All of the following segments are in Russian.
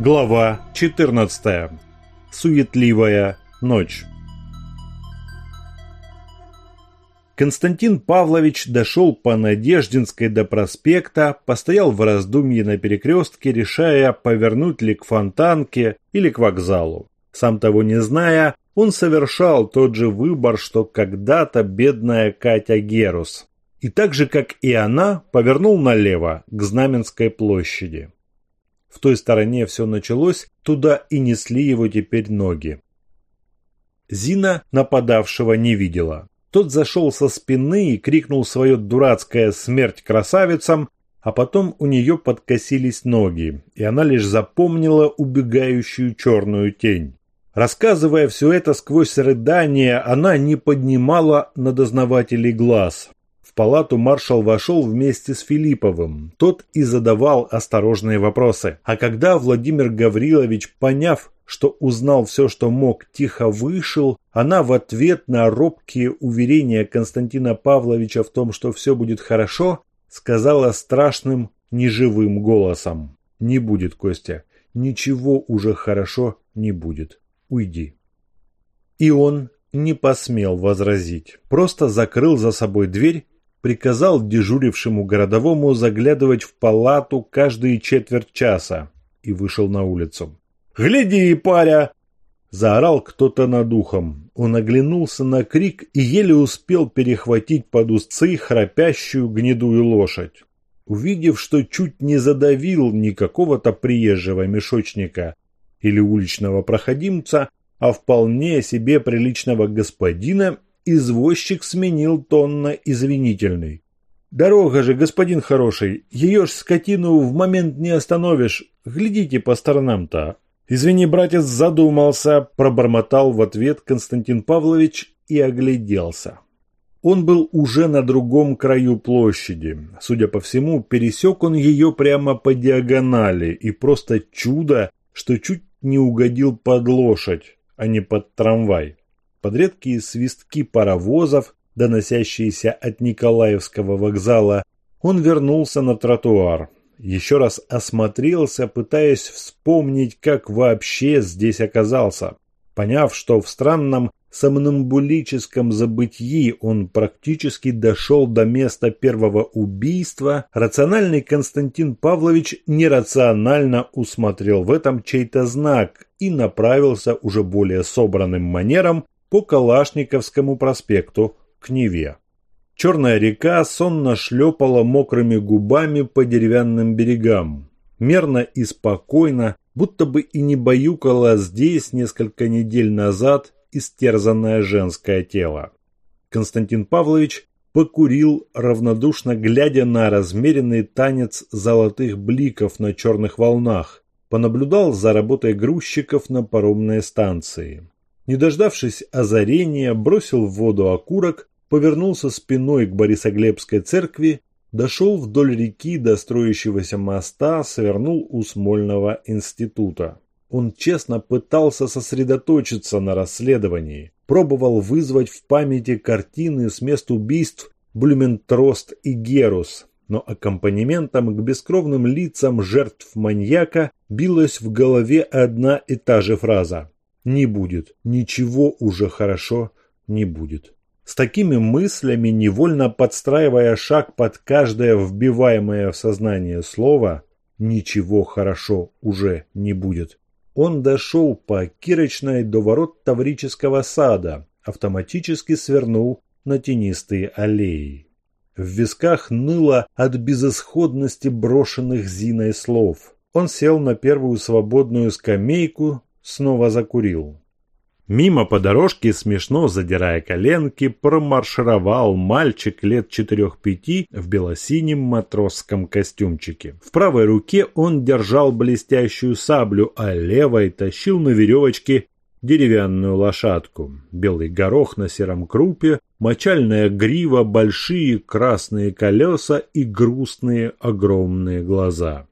Глава 14. Суетливая ночь. Константин Павлович дошел по Надеждинской до проспекта, постоял в раздумье на перекрестке, решая, повернуть ли к Фонтанке или к вокзалу. Сам того не зная, он совершал тот же выбор, что когда-то бедная Катя Герус. И так же, как и она, повернул налево, к Знаменской площади. В той стороне все началось, туда и несли его теперь ноги. Зина нападавшего не видела. Тот зашел со спины и крикнул свое дурацкое «смерть красавицам», а потом у нее подкосились ноги, и она лишь запомнила убегающую черную тень. Рассказывая все это сквозь рыдания, она не поднимала на дознавателей глаз палату маршал вошел вместе с Филипповым. Тот и задавал осторожные вопросы. А когда Владимир Гаврилович, поняв, что узнал все, что мог, тихо вышел, она в ответ на робкие уверения Константина Павловича в том, что все будет хорошо, сказала страшным, неживым голосом. «Не будет, Костя. Ничего уже хорошо не будет. Уйди». И он не посмел возразить, просто закрыл за собой дверь приказал дежурившему городовому заглядывать в палату каждые четверть часа и вышел на улицу. «Гляди, паря!» Заорал кто-то над ухом. Он оглянулся на крик и еле успел перехватить под узцы храпящую гнедую лошадь. Увидев, что чуть не задавил не какого-то приезжего мешочника или уличного проходимца, а вполне себе приличного господина, извозчик сменил тон на извинительный. «Дорога же, господин хороший, ее ж скотину в момент не остановишь. Глядите по сторонам-то». «Извини, братец, задумался», – пробормотал в ответ Константин Павлович и огляделся. Он был уже на другом краю площади. Судя по всему, пересек он ее прямо по диагонали, и просто чудо, что чуть не угодил под лошадь, а не под трамвай под редкие свистки паровозов, доносящиеся от Николаевского вокзала, он вернулся на тротуар. Еще раз осмотрелся, пытаясь вспомнить, как вообще здесь оказался. Поняв, что в странном сомнамбулическом забытии он практически дошел до места первого убийства, рациональный Константин Павлович нерационально усмотрел в этом чей-то знак и направился уже более собранным манером по Калашниковскому проспекту к Неве. Черная река сонно шлепала мокрыми губами по деревянным берегам. Мерно и спокойно, будто бы и не баюкала здесь несколько недель назад истерзанное женское тело. Константин Павлович покурил, равнодушно глядя на размеренный танец золотых бликов на черных волнах, понаблюдал за работой грузчиков на паромной станции не дождавшись озарения, бросил в воду окурок, повернулся спиной к Борисоглебской церкви, дошел вдоль реки до строящегося моста, свернул у Смольного института. Он честно пытался сосредоточиться на расследовании, пробовал вызвать в памяти картины с мест убийств Блюментрост и Герус, но аккомпанементом к бескровным лицам жертв маньяка билась в голове одна и та же фраза не будет, ничего уже хорошо не будет. С такими мыслями, невольно подстраивая шаг под каждое вбиваемое в сознание слово, ничего хорошо уже не будет. Он дошел по Кирочной до ворот Таврического сада, автоматически свернул на тенистые аллеи. В висках ныло от безысходности брошенных Зиной слов. Он сел на первую свободную скамейку, снова закурил. Мимо по дорожке, смешно задирая коленки, промаршировал мальчик лет четырех-пяти в белосинем матросском костюмчике. В правой руке он держал блестящую саблю, а левой тащил на веревочке деревянную лошадку. Белый горох на сером крупе, мочальная грива, большие красные колеса и грустные огромные глаза.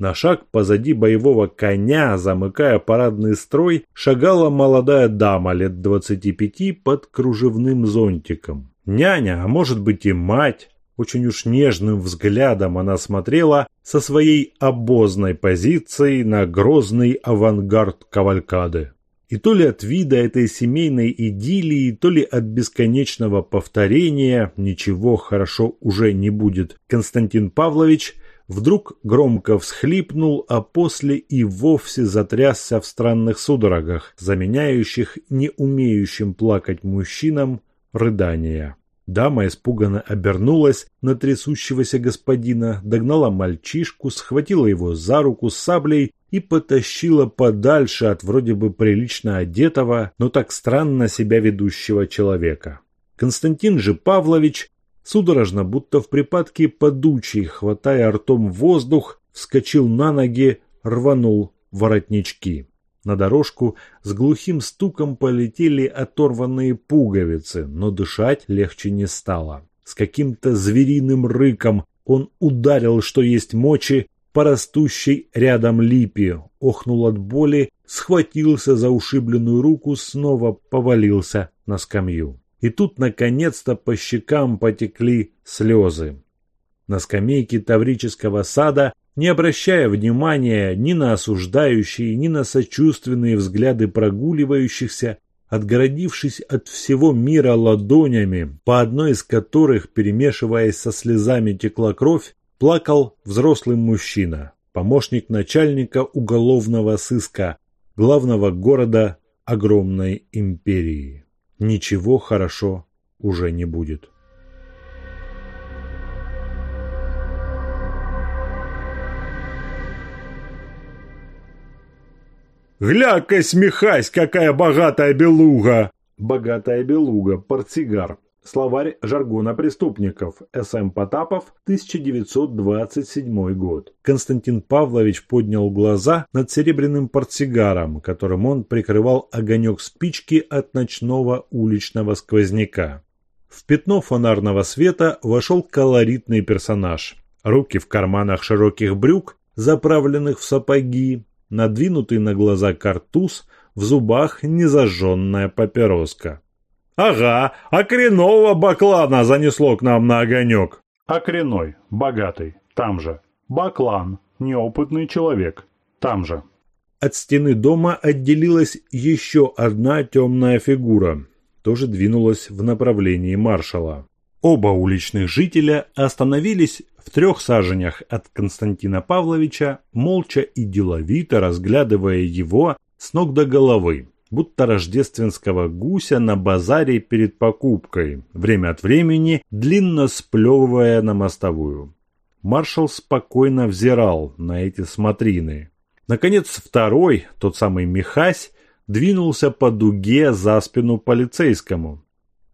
На шаг позади боевого коня, замыкая парадный строй, шагала молодая дама лет двадцати пяти под кружевным зонтиком. Няня, а может быть и мать. Очень уж нежным взглядом она смотрела со своей обозной позиции на грозный авангард кавалькады. И то ли от вида этой семейной идиллии, то ли от бесконечного повторения «ничего хорошо уже не будет», Константин Павлович вдруг громко всхлипнул, а после и вовсе затрясся в странных судорогах, заменяющих не умеющим плакать мужчинам рыдания. Дама испуганно обернулась на трясущегося господина, догнала мальчишку, схватила его за руку с саблей и потащила подальше от вроде бы прилично одетого, но так странно себя ведущего человека. Константин же Павлович судорожно, будто в припадке подучий, хватая ртом воздух, вскочил на ноги, рванул воротнички. На дорожку с глухим стуком полетели оторванные пуговицы, но дышать легче не стало. С каким-то звериным рыком он ударил, что есть мочи, по растущей рядом липе, охнул от боли, схватился за ушибленную руку, снова повалился на скамью. И тут, наконец-то, по щекам потекли слезы. На скамейке Таврического сада, не обращая внимания ни на осуждающие, ни на сочувственные взгляды прогуливающихся, отгородившись от всего мира ладонями, по одной из которых, перемешиваясь со слезами, текла кровь, плакал взрослый мужчина, помощник начальника уголовного сыска, главного города огромной империи ничего хорошо уже не будет. «Гля-ка, смехась, какая богатая белуга!» Богатая белуга, портсигар. Словарь жаргона преступников. С.М. Потапов, 1927 год. Константин Павлович поднял глаза над серебряным портсигаром, которым он прикрывал огонек спички от ночного уличного сквозняка. В пятно фонарного света вошел колоритный персонаж. Руки в карманах широких брюк, заправленных в сапоги, надвинутый на глаза картуз, в зубах незажженная папироска. «Ага, а баклана занесло к нам на огонек». «А коренной, богатый, там же. Баклан, неопытный человек, там же». От стены дома отделилась еще одна темная фигура, тоже двинулась в направлении маршала. Оба уличных жителя остановились в трех саженях от Константина Павловича, молча и деловито разглядывая его с ног до головы будто рождественского гуся на базаре перед покупкой, время от времени длинно сплевывая на мостовую. Маршал спокойно взирал на эти смотрины. Наконец второй, тот самый Михась, двинулся по дуге за спину полицейскому.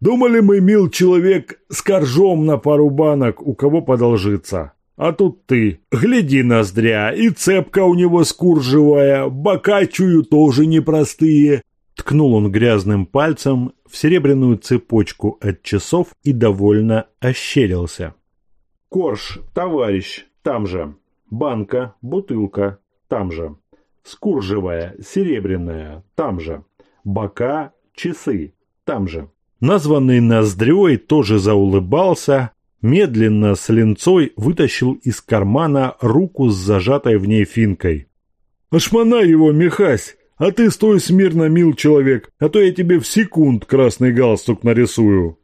«Думали мы, мил человек, с коржом на пару банок у кого подолжиться. А тут ты. Гляди, ноздря, и цепка у него скуржевая, бока чую тоже непростые. Ткнул он грязным пальцем в серебряную цепочку от часов и довольно ощерился. Корж, товарищ, там же. Банка, бутылка, там же. Скуржевая, серебряная, там же. Бока, часы, там же. Названный ноздрёй тоже заулыбался, медленно с линцой вытащил из кармана руку с зажатой в ней финкой. «Ошмана его, Михась! А ты стой смирно, мил человек, а то я тебе в секунд красный галстук нарисую!»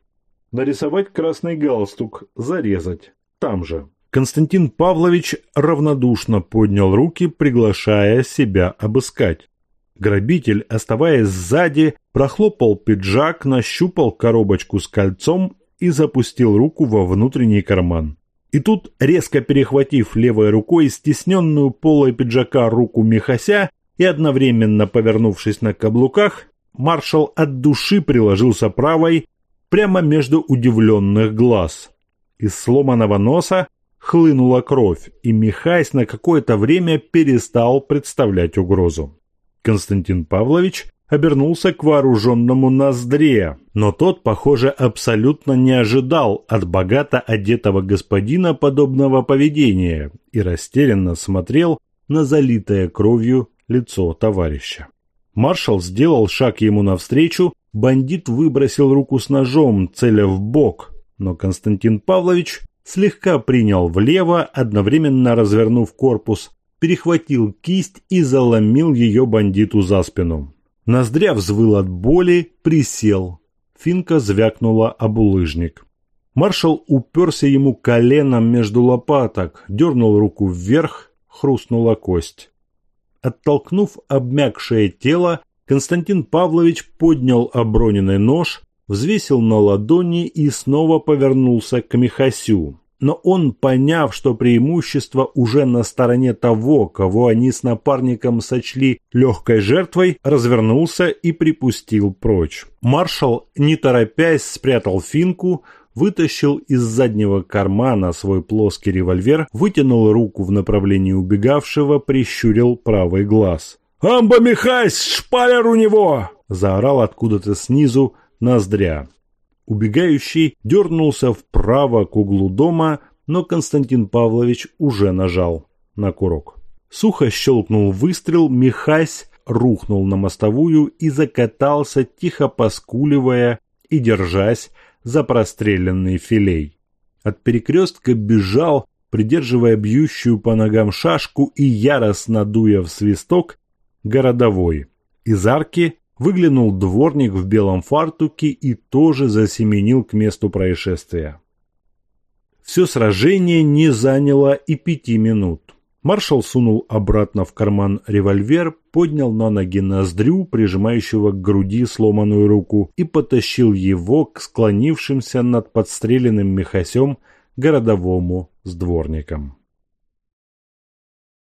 Нарисовать красный галстук, зарезать. Там же. Константин Павлович равнодушно поднял руки, приглашая себя обыскать. Грабитель, оставаясь сзади, прохлопал пиджак, нащупал коробочку с кольцом и запустил руку во внутренний карман. И тут, резко перехватив левой рукой стесненную полой пиджака руку Михася и одновременно повернувшись на каблуках, маршал от души приложился правой прямо между удивленных глаз. Из сломанного носа хлынула кровь, и Михайс на какое-то время перестал представлять угрозу. Константин Павлович обернулся к вооруженному Ноздре, но тот, похоже, абсолютно не ожидал от богато одетого господина подобного поведения и растерянно смотрел на залитое кровью лицо товарища. Маршал сделал шаг ему навстречу, бандит выбросил руку с ножом, целя в бок, но Константин Павлович слегка принял влево, одновременно развернув корпус, перехватил кисть и заломил ее бандиту за спину. Ноздря взвыл от боли, присел. Финка звякнула об улыжник. Маршал уперся ему коленом между лопаток, дернул руку вверх, хрустнула кость. Оттолкнув обмякшее тело, Константин Павлович поднял оброненный нож, взвесил на ладони и снова повернулся к Михасю. Но он, поняв, что преимущество уже на стороне того, кого они с напарником сочли легкой жертвой, развернулся и припустил прочь. Маршал, не торопясь, спрятал финку, вытащил из заднего кармана свой плоский револьвер, вытянул руку в направлении убегавшего, прищурил правый глаз. «Амба Михайс, шпалер у него!» – заорал откуда-то снизу ноздря. Убегающий дернулся вправо к углу дома, но Константин Павлович уже нажал на курок. Сухо щелкнул выстрел, Михась рухнул на мостовую и закатался, тихо поскуливая и держась за простреленный филей. От перекрестка бежал, придерживая бьющую по ногам шашку и яростно дуя в свисток, городовой. Из арки выглянул дворник в белом фартуке и тоже засеменил к месту происшествия. Все сражение не заняло и пяти минут. Маршал сунул обратно в карман револьвер, поднял на ноги ноздрю, прижимающего к груди сломанную руку, и потащил его к склонившимся над подстреленным мехасем городовому с дворником.